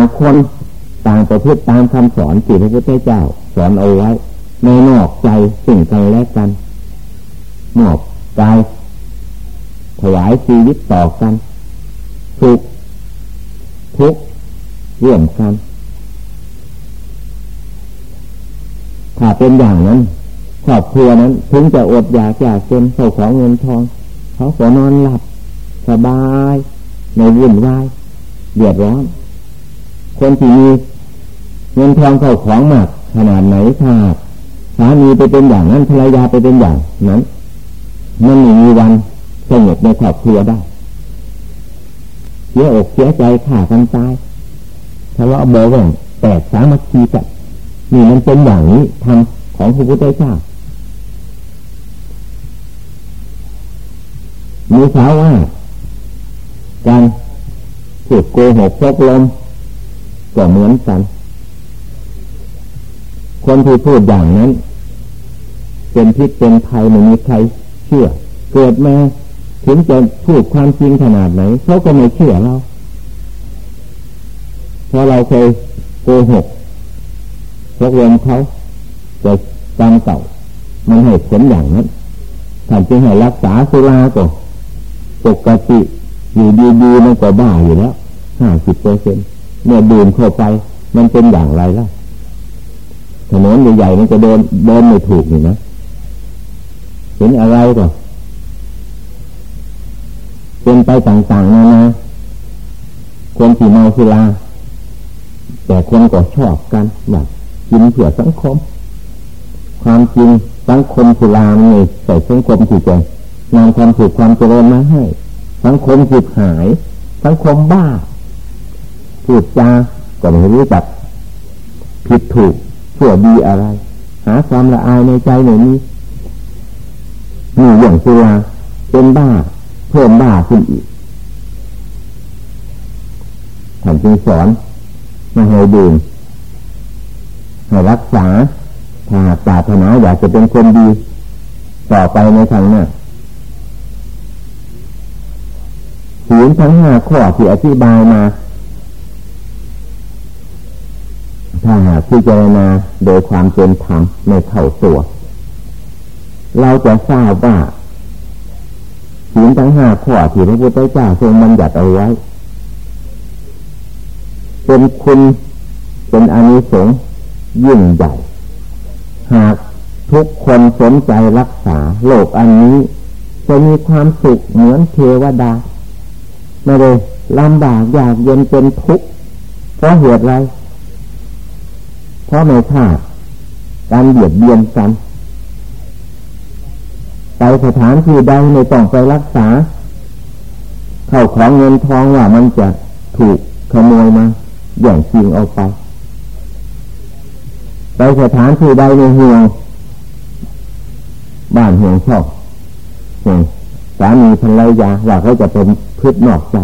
างคนต่างประพฤติตามคำสอนที่พระพุทธเจ้า สอนเอาไว้ในนอกใจสิ่งกันและกันนอกกายถวายชีวิตต่อกันทุกทุกเรื่องกันถ้าเป็นอย่างนั้นครอบครัวนั้นถึงจะอดอยากอยากจนเข้าของเงินทอง เขาก็นอนหลับ สบาย ในวุ่นวายเดือดร้อน คนที่มีเงินทองเข้าของมากขนาดไหนถ้าสามีไปเป็นอย่างนั้นภรรยาไปเป็นอย่างนั้นมันไม่มีวันสงบในครอบครัวได้เสียอกเสียใจขาดกันตายทะเลาะเบอร์ว่งแตกสามัคคีกันนี่มันเป็นอย่างนี้ทำของพระพุทธเจ้ามีสาวว่าการพูดโกหกพกลม ก็เหมือนกัน คนที่พูดอย่างนั้น เป็นพิษเป็นภัยไม่มีใครเชื่อ เกิดมาถึงจะพูดความจริงขนาดไหนเขาก็ไม่เชื่อเราเพราะเราเคยโกหกพกลมเขาจะจำเก่ามันให้ผลอย่างนั้นท่านจึงให้รักษาสุราก่อปกติอยู่ดีๆมันก็บ้าอยู่แล้วห้าสิบเปอร์เซ็น เมื่อดื่มเข้าไป มันเป็นอย่างไรล่ะถนนใหญ่ๆมันจะเดินเดินไม่ถูกนี่นะเห็นอะไรก็เป็นไปต่างๆนานาคนที่เมาสุราแต่คนก็ชอบกันแบบกินเผื่อสังคม ความจริงสังคมสุรามันใส่สังคมที่จนำความสุขความเจริญมาให้ สังคมสุดหาย สังคมบ้า พูดจาก็ไม่รู้จักผิดถูกชั่วดีอะไร หาความละอายในใจหน่อยนี้มีอย่างสุราเป็นบ้าเพิ่มบ้าขึ้นอีกท่านจึงสอนมาให้ดื่มให้รักษาถ้าปรารถนาอยากจะเป็นคนดี ต่อไปในทางหน้าศีลทั้งห้าข้อที่อธิบายมา ถ้าหากพิจารณาโดยความเป็นธรรมในเท่าตัว เราจะทราบว่าศีลทั้งห้าข้อที่พระพุทธเจ้าทรงบัญญัติเอาไว้ เป็นคุณเป็นอนิสงส์ยิ่งใหญ่ หากทุกคนสนใจรักษาโลกอันนี้ จะมีความสุขเหมือนเทวดา ไม่ได้ลำบากอยากเย็นเป็นทุกข์เพราะเหตุไร เพราะไม่ขาดการเบียดเบียนกันไปสถานที่ใดไม่ต้องไปรักษา เข้าของเงินทองว่ามันจะถูกขโมยมาอย่างจริงเอาไป ไปสถานที่ใดในห่วงบ้านห่วงชอบห่วงสามีภรรยาว่าเขาจะเป็นพืชนอกใจ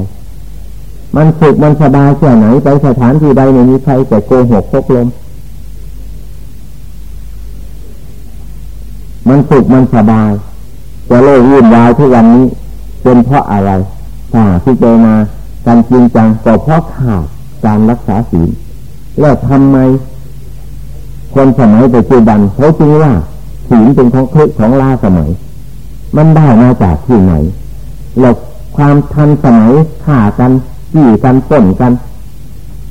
มันสุขมันสบายแค่ไหนไปสถานที่ใดในนี้ใครจะโกหกพกลม มันสุขมันสบายจะเลิกวุ่นวายทุกวันนี้ เป็นเพราะอะไรถ้าพิจารณาการจริงจังก็เพราะขาดการรักษาศีลแล้วทำไม คนสมัยปัจจุบันเขาจึงว่าศีลเป็นของคลึของล่าสมัย มันได้มาจากที่ไหนแล้วความทันสมัยฆ่ากันขี่กันป้นกัน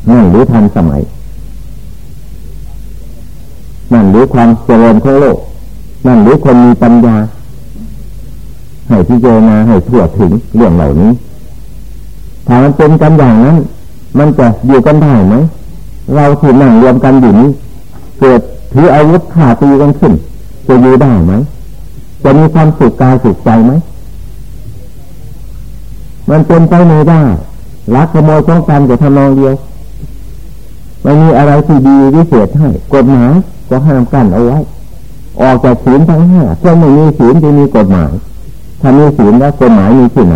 นั่นหรือทันสมัยนั่นหรือความเจริญของโลก นั่นหรือคนมีปัญญา ให้พิจารณาให้ทั่วถึงเรื่องเหล่านี้ ถ้ามันเป็นกันอย่างนั้น มันจะอยู่กันได้ไหมเราที่นั่งรวมกันอยู่นี้เกิดถืออาวุธขาตีกันขึ้น จะอยู่ได้ไหมจะมีความสุขกายสุขใจไหมมันเป็นไปไม่ได้ลักขโมยต้องการจะทำนองเดียวไม่มีอะไรที่ดีวิเศษให้กฎหมายก็ห้ามกันเอาไว้ ออกจากศีลทั้งห้าเพื่อไม่มีศีลจะมีกฎหมาย ถ้ามีศีลแล้วกฎหมายมีที่ไหน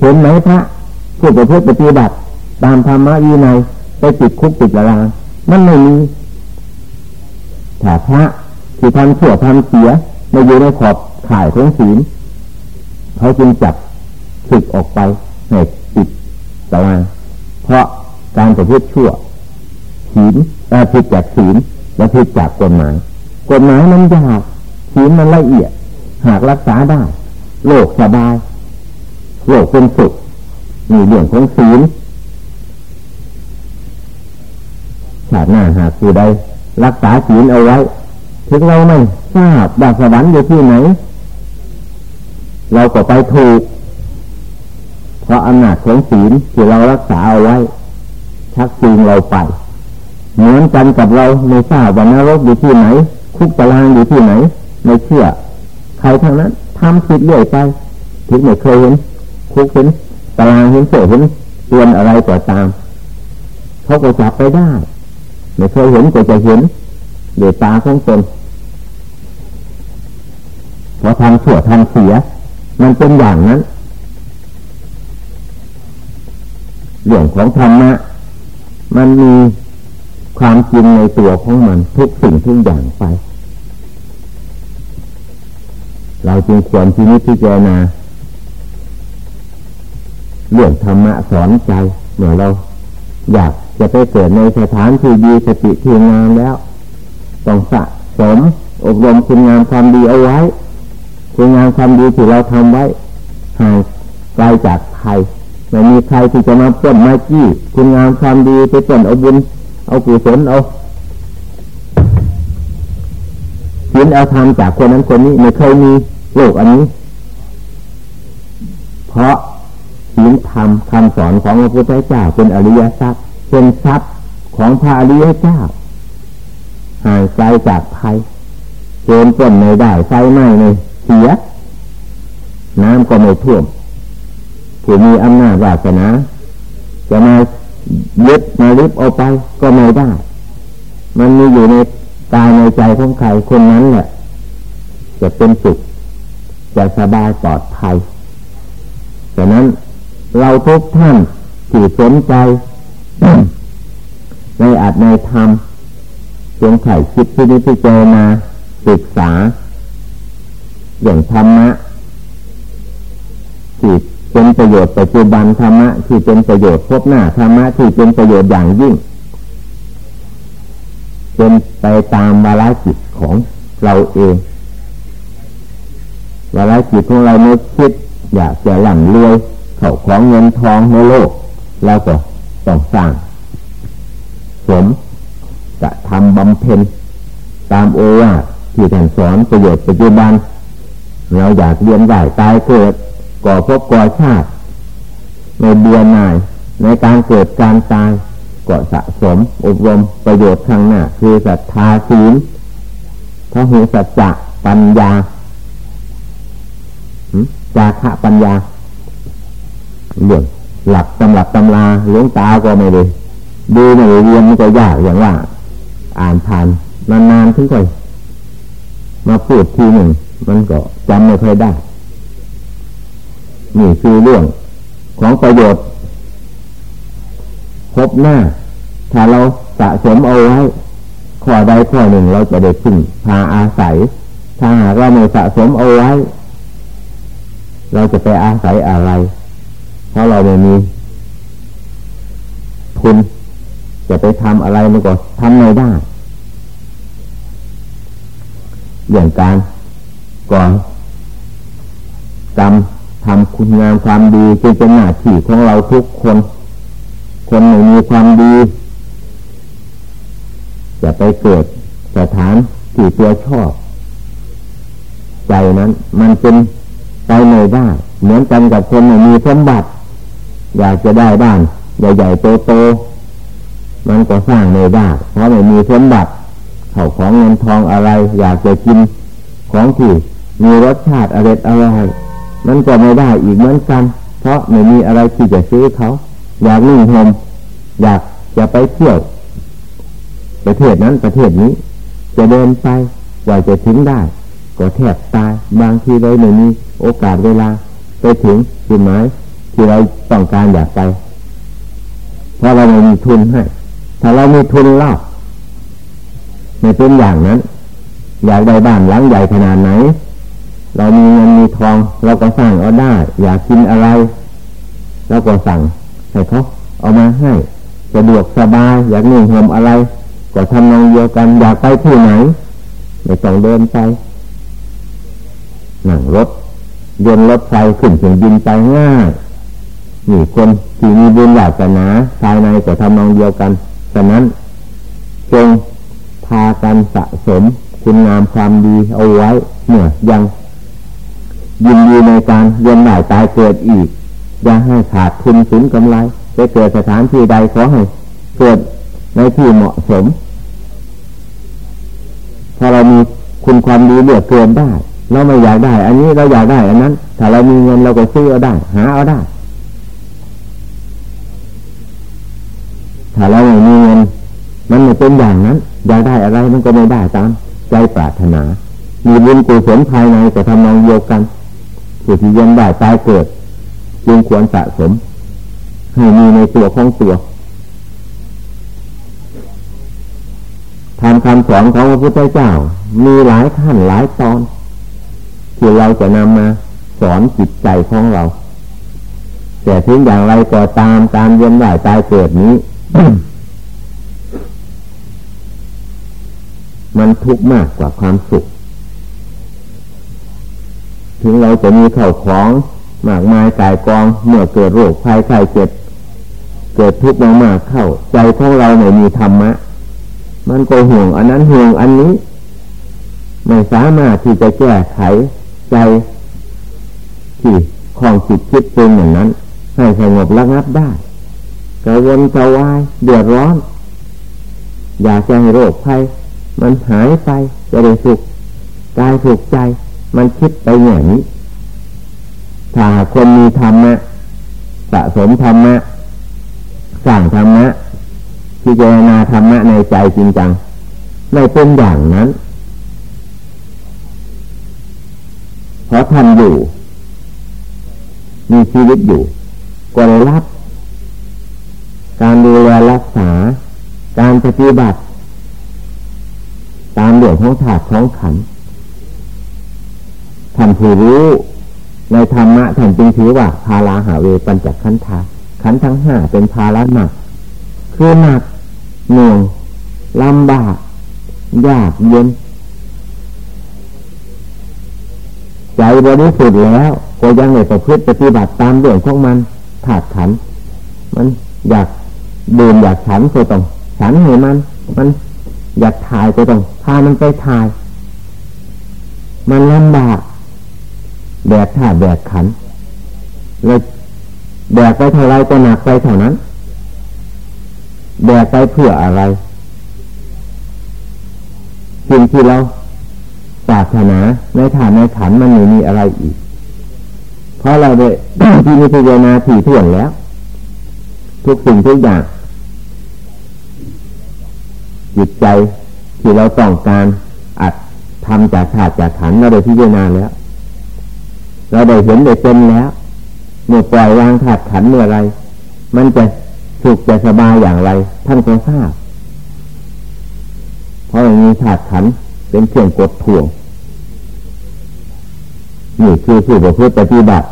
เห็นไหมพระผู้ประพฤติปฏิบัติตามธรรมะวินัยไปติดคุกติดตารางมันไม่มีถ้าพระที่ทำชั่วทำเสียไม่อยู่ในขอบข่ายของศีลเขาจึงจับสึกออกไปให้ติดตารางเพราะการประพฤติชั่วศีลผิดจากศีลและผิดจากกฎหมาย กฎหมายมันยากศีลมันละเอียด หากรักษาได้ โลกสบาย โลกเป็นสุขมีเรื่องของศีลชาติหน้าหากผู้ใดรักษาศีลเอาไว้ถึงเราไม่ทราบว่าสวรรค์อยู่ที่ไหน เราก็ไปถูก เพราะอำนาจของศีลที่เรารักษาเอาไว้ชักจูงเราไป เหมือนกันกับเราไม่ทราบว่านรกอยู่ที่ไหน คุกตารางอยู่ที่ไหนไม่เชื่อใครทั้งนั้นทำผิดเรื่อยไปถึงไม่เคยเห็นคุกเห็นตารางเห็นเสือเห็นเตือนอะไรก็ตามเขาก็จับไปได้ไม่เคยเห็นก็จะเห็นเดือตาของตนพอทำชั่วทำเสีย มันเป็นอย่างนั้นเรื่องของธรรมะมันมี ความจริงในตัวของมันทุกสิ่งทุกอย่างไป เราจึงควรที่นิพพานาเรื่องธรรมะสอนใจเมื่อเราอยากจะไปเกิดในสถานที่ดีสติที่งามแล้ว ต้องสะสมอบรมคุณงามความดีเอาไว้ คุณงามความดีที่เราทำไว้ห่างไกลจากใครไม่มีใครที่จะมาป้นมาจี้คุณงามความดีไปป้นเอาบุญ เอากุศลเอาศีลเอาธรรมจากคนนั้นคนนี้ไม่เคยมีโลกอันนี้ เพราะศีลธรรมคำสอนของพระพุทธเจ้าเป็นอริยทรัพย์เป็นทรัพย์ของพระอริยเจ้าห่างไกลจากภัยโจรปล้นไม่ได้ไฟไหม้ไม่เสีย น้ำก็ไม่ท่วมผู้มีอำนาจวาสนาจะมา ยึดมาลิบเอาไปก็ไม่ได้ มันมีอยู่ในกายในใจของใครคนนั้นแหละจะเป็นสุขจะสบายปลอดภัยฉะนั้นเราทุกท่านที่สนใจ ในอาจในธรรมจงไข่คิดที่นี้ที่เจมาศึกษา อย่างธรรมะที่ เป็นประโยชน์ปัจจุบันธรรมะที่เป็นประโยชน์พบหน้าธรรมะที่เป็นประโยชน์อย่างยิ่งเป็นไปตามวาระจิตของเราเองวาระจิตของเราเมื่อคิด อยากจะหลั่นรวยเข้าของเงินทองในโลกแล้วก็ต้องสร้างสมจะทำบำเพ็ญตามโอวาทที่ท่านสอนประโยชน์ปัจจุบัน เราอยากเรียนได้ตายเกิด ก่อพบก่อชาติในเบือหน่ายในการเกิดการตายก็สะสมอบรมประโยชน์ทางหน้า คือศรัทธาศีลพระหูสัจจะปัญญาจาคะปัญญาเรื่องหลักตำหลักตำลาหลวงตาก็ไม่เลยดูไม่ได้เรียนมันก็ยากอย่างว่า อ่านผ่านนานๆถึงค่อยมาพูดทีหนึ่ง มันก็จำไม่ค่อยได้ นี่คือเรื่องของประโยชน์พบหน้า ถ้าเราสะสมเอาไว้ข้อใดข้อหนึ่งเราจะได้พึ่งพาอาศัย ถ้าหากเราไม่สะสมเอาไว้ เราจะไปอาศัยอะไร เพราะเราไม่มีทุนจะไปทำอะไรมันก็ทำไม่ได้อย่างการก่อนกรรม ทำคุณงามความดีจึงเป็นหน้าที่ของเราทุกคน คนไม่มีความดีจะไปเกิดสถานที่ตัวชอบ ใจนั้น มันเป็นไปไม่ได้เหมือนกันกับคนไม่มีสมบัติ อยากจะได้บ้านใหญ่ๆโตๆมันก็สร้างไม่ได้เพราะไม่มีสมบัติเขาของเงินทองอะไร อยากจะกินของที่มีรสชาติอร่อยอร่อย มันก็ไม่ได้อีกเหมือนกัน เพราะไม่มีอะไรที่จะซื้อเขา อยากนุ่งห่มอยากจะไปเที่ยว ประเทศนั้นประเทศนี้ จะเดินไปกว่าจะถึงได้ก็แทบตายบางทีเลยไม่มีโอกาสเวลา ไปถึงจุดหมายที่เราต้องการอยากไป เพราะเราไม่มีทุนให้ ถ้าเรามีทุนเล่าไม่เป็นอย่างนั้น อยากได้บ้านหลังใหญ่ขนาดไหน เรามีเงินมีทองเราก็สร้างเอาได้ อยากกินอะไรเราก็สั่งให้เขาเอามาให้สะดวกสบายอยากนุ่งห่มอะไร ก็ทำนองเดียวกันอยากไปที่ไหนไม่ต้องเดินไปนั่งรถยนรถไฟขึ้นถึงบินไปง่ายนี่คนที่มีบุญอยากจะนาภายในก็ทำนองเดียวกันฉะนั้นจงพากันสะสมคุณงามความดีเอาไว้เมื่อยัง ยินดีในการเวียนหน่ายตายเกิดอีก อย่าให้ขาดทุนสูญกำไรไปเกิดสถานที่ใดขอให้เกิดในที่เหมาะสม ถ้าเรามีคุณความดีเหลือเกินได้ เราไม่อยากได้ อันนี้เราอยากได้ อันนั้น ถ้าเรามีเงินเราก็ซื้อเอาได้ หาเอาได้ ถ้าเราไม่มีเงิน มันไม่เป็นอย่างนั้น อยากได้อะไรมันก็ไม่ได้ตามใจปรารถนา มีบุญกุศลภายในแต่ทำนองเดียวกัน ผู้ที่ยังได้ตายเกิดจึงควรสะสม ให้มีในตัวของตัวทำคำสอนของพระพุทธเจ้า มีหลายขั้นหลายตอน ที่เราจะนำมาสอนจิตใจของเรา แต่ถึงอย่างไรก็ตามการเวียนว่ายตายเกิดนี้มันทุกข์มากกว่าความสุข ถึงเราจะมีเข่าของมากมายกายกองเมื่อเกิดโรคภัยไข้เจ็บเกิดทุกข์มากๆเข้า ใจของเราไม่มีธรรมะ มันก็ห่วงอันนั้นห่วงอันนี้ ไม่สามารถที่จะแก้ไขใจที่ของจิตคิดเป็นอย่างนั้น ให้สงบระงับได้กระวนกระวายเดือดร้อน อยากจะให้โรคภัยมันหายไปจะได้สุขกายสุขใจ มันคิดไปอย่างนี้ ถ้าคนมีธรรมะสะสมธรรมะสร้างธรรมะพิจารณาธรรมะในใจจริงจังไม่เป็นอย่างนั้นเพราะท่านอยู่ มีชีวิตอยู่ก็ได้รับ การดูแลรักษา การปฏิบัติ ตามเรื่องของถาดของขัน ท่านผู้รู้ ในธรรมะท่านจึงถือว่าภาลาหาเวปัญจขันธาขันทั้งห้าเป็นภาระหนัก คือหนักหน่วงลำบากยากเย็น ใจบริสุทธิ์แล้ว ก็ยังไม่ประพฤติปฏิบัติตามเรื่องของมันถาดขัน มันอยากดื่มอยากฉันก็ต้องฉันให้มัน มันอยากถ่ายก็ต้องพามันไปถ่าย มันลำบาก แบกถาดแบกขันเลยแบกไปเท่าไรก็หนักไปเท่านั้น แบกไปเพื่ออะไรสิ่งที่เราปรารถนาในฐานในขันมันไม่มีอะไรอีก เพราะเราได้ที่มีพิจารณาถี่ถ้วนแล้ว ทุกสิ่งทุกอย่างจิตใจที่เราต้องการอัดทำจากถาดจากขันเราได้พิจารณาแล้ว เราได้เห็นได้เป็นแล้ว เมื่อปล่อยวางถาดขันเมื่อไร มันจะสุขจะสบายอย่างไร ท่านก็ทราบ เพราะมีถาดขันเป็นเครื่องกดถ่วงนี่คือผู้ประพฤติปฏิบัติ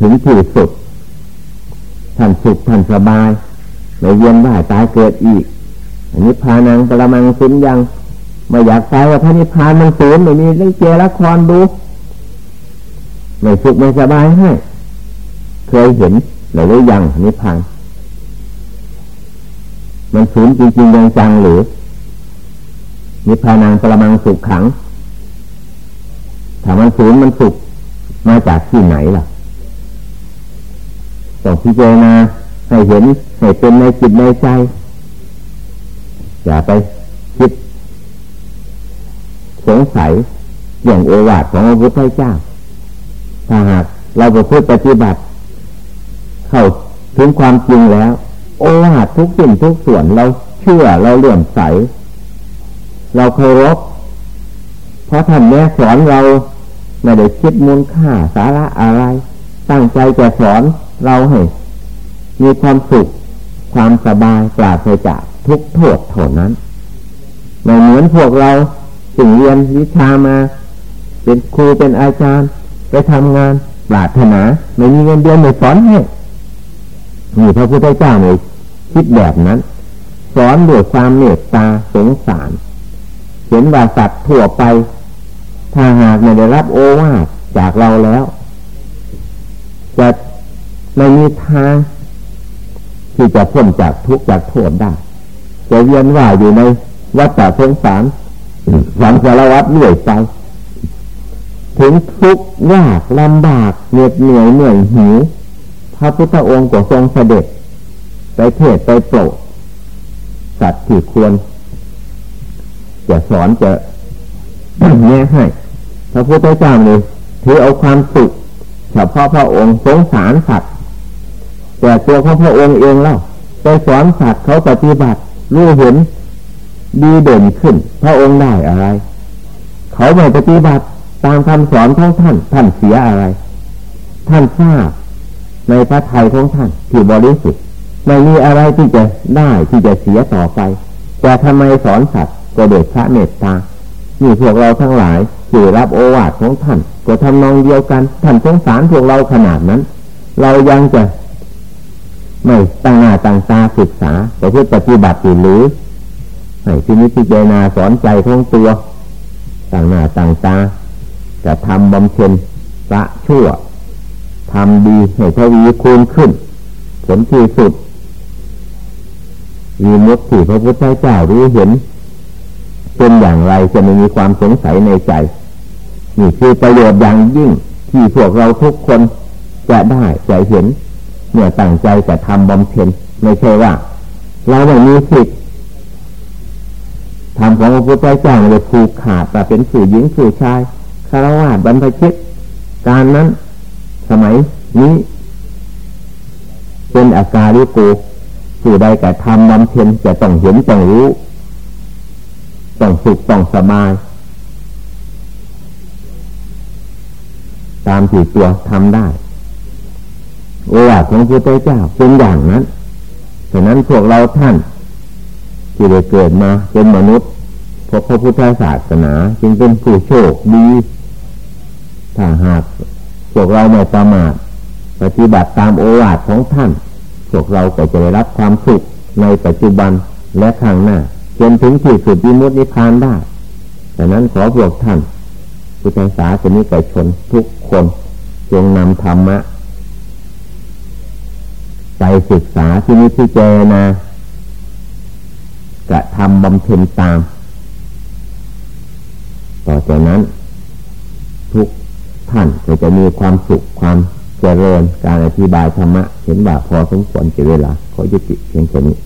ถึงที่สุดท่านสุขท่านสบายไม่เวียนว่ายตายเกิดอีก อันนี้พานังปรมังสุนยัง ไม่อยากตายว่าพระนิพพานมันสูญไม่มีเรื่องเจละครดูไม่สุขไม่สบายให้ เคยเห็นหรือยังนิพพานมันสูญจริงๆยังจังหรือ นิพพานังปรมังสุขขังถ้ามันสูญมันสุขมาจากที่ไหนล่ะต้องพิจารณาให้เห็นให้เป็นในจิตในใจ อย่าไปคิด สงสัยอย่างโอวาทของพระพุทธเจ้า ถ้าหากเราประพฤติปฏิบัติ เข้าถึงความจริงแล้ว โอวาททุกสิ่งทุกส่วนเราเชื่อเราเลื่อมใส เราเคารพเพราะท่านแม่สอนเราไม่ได้คิดมูลค่าสาระอะไร ตั้งใจจะสอนเราให้มีความสุขความสบายปราศจากทุกโทษเท่านั้นไม่เหมือนพวกเรา สิ่งเรียนวิชามา เป็นครูเป็นอาจารย์ ไปทำงานปรารถนาไม่มีเงินเดือนไม่สอนให้มีพระพุทธเจ้าในคิดแบบนั้น สอนด้วยความเมตตาสงสาร เห็นว่าสัตว์ทั่วไป ถ้าหากไม่ได้รับโอวาทจากเราแล้วจะไม่มีทางที่จะพ้นจากทุกข์จากโทษได้จะเวียนว่ายอยู่ในวัฏสงสาร สังสารวัฏเรื่อยไป ถึงทุกข์ยากลำบากเหน็ดเหนื่อยเหนื่อยหิวพระพุทธองค์ก็ทรงเสด็จ ไปเทศไปโปรดสัตว์ที่ควร จะสอนจะแง่ให้พระพุทธเจ้าเลยถือเอาความสุขเฉพาะพระองค์สงสารสัตว์แต่ตัวของพระองค์เองเล่าไปสอนสัตว์เขาปฏิบัติรู้เห็น ดีเด่นขึ้น พระองค์ได้อะไร เขาไม่ปฏิบัติตามคำสอนของท่าน ท่านเสียอะไร ท่านทราบในพระทัยของท่านที่บริสุทธิ์ไม่มีอะไรที่จะได้ที่จะเสียต่อไป แต่ทำไมสอนสัตว์ก็เดชพระเมตตานี่พวกเราทั้งหลายที่รับโอวาทของท่านก็ทำนองเดียวกัน ท่านสงสารพวกเราขนาดนั้น เรายังจะไม่ตั้งหน้าตั้งตาศึกษาแต่เพื่อปฏิบัติหรือ ให้ที่นิพพานาสอนใจของตัวตั้งหน้าตั้งตาจะทำบำเพ็ญละชั่วทำดีให้ทวีคูณขึ้น ผลที่สุดมีมุตที่พระพุทธเจ้ารู้เห็น เป็นอย่างไรจะไม่มีความสงสัยในใจ นี่คือประโยชน์อย่างยิ่งที่พวกเราทุกคนจะได้จะเห็นเมื่อตั้งใจจะทำบำเพ็ญไม่ใช่ว่า เราไม่มีสิทธิ์ ทำของพระพุทธเจ้าเลยผูกขาดแต่เป็นผู้หญิงผู้ชายคารวะบรรพชิต การนั้น สมัยนี้ เป็นอาการิโกผู้ใดกระทำบำเพ็ญจะต้องเห็นต้องรู้ต้องสุขต้องสบายตามที่ตัวทำได้โอวาทของพระพุทธเจ้าเป็นอย่างนั้นฉะนั้นพวกเราท่านที่ได้เกิดมาเป็นมนุษย์ พระพุทธศาสนา จึงเป็นผู้โชคดีถ้าหากพวกเราไม่ประมาทปฏิบัติตามโอวาทของท่าน พวกเราก็จะได้รับความสุขในปัจจุบันและข้างหน้าจนถึงที่สุดวิมุตตินิพพานได้ดังนั้นขอพวกท่านพุทธศาสนิกชนทุกคนจงนำธรรมะ ไปศึกษาที่นิพพานากระทำบำเพ็ญตาม ต่อจากนั้น ทุกท่านก็จะมีความสุขความเจริญการอธิบายธรรมะ เห็นว่าพอสมควรเจะเวลาขอยุติเพียงแค่นี้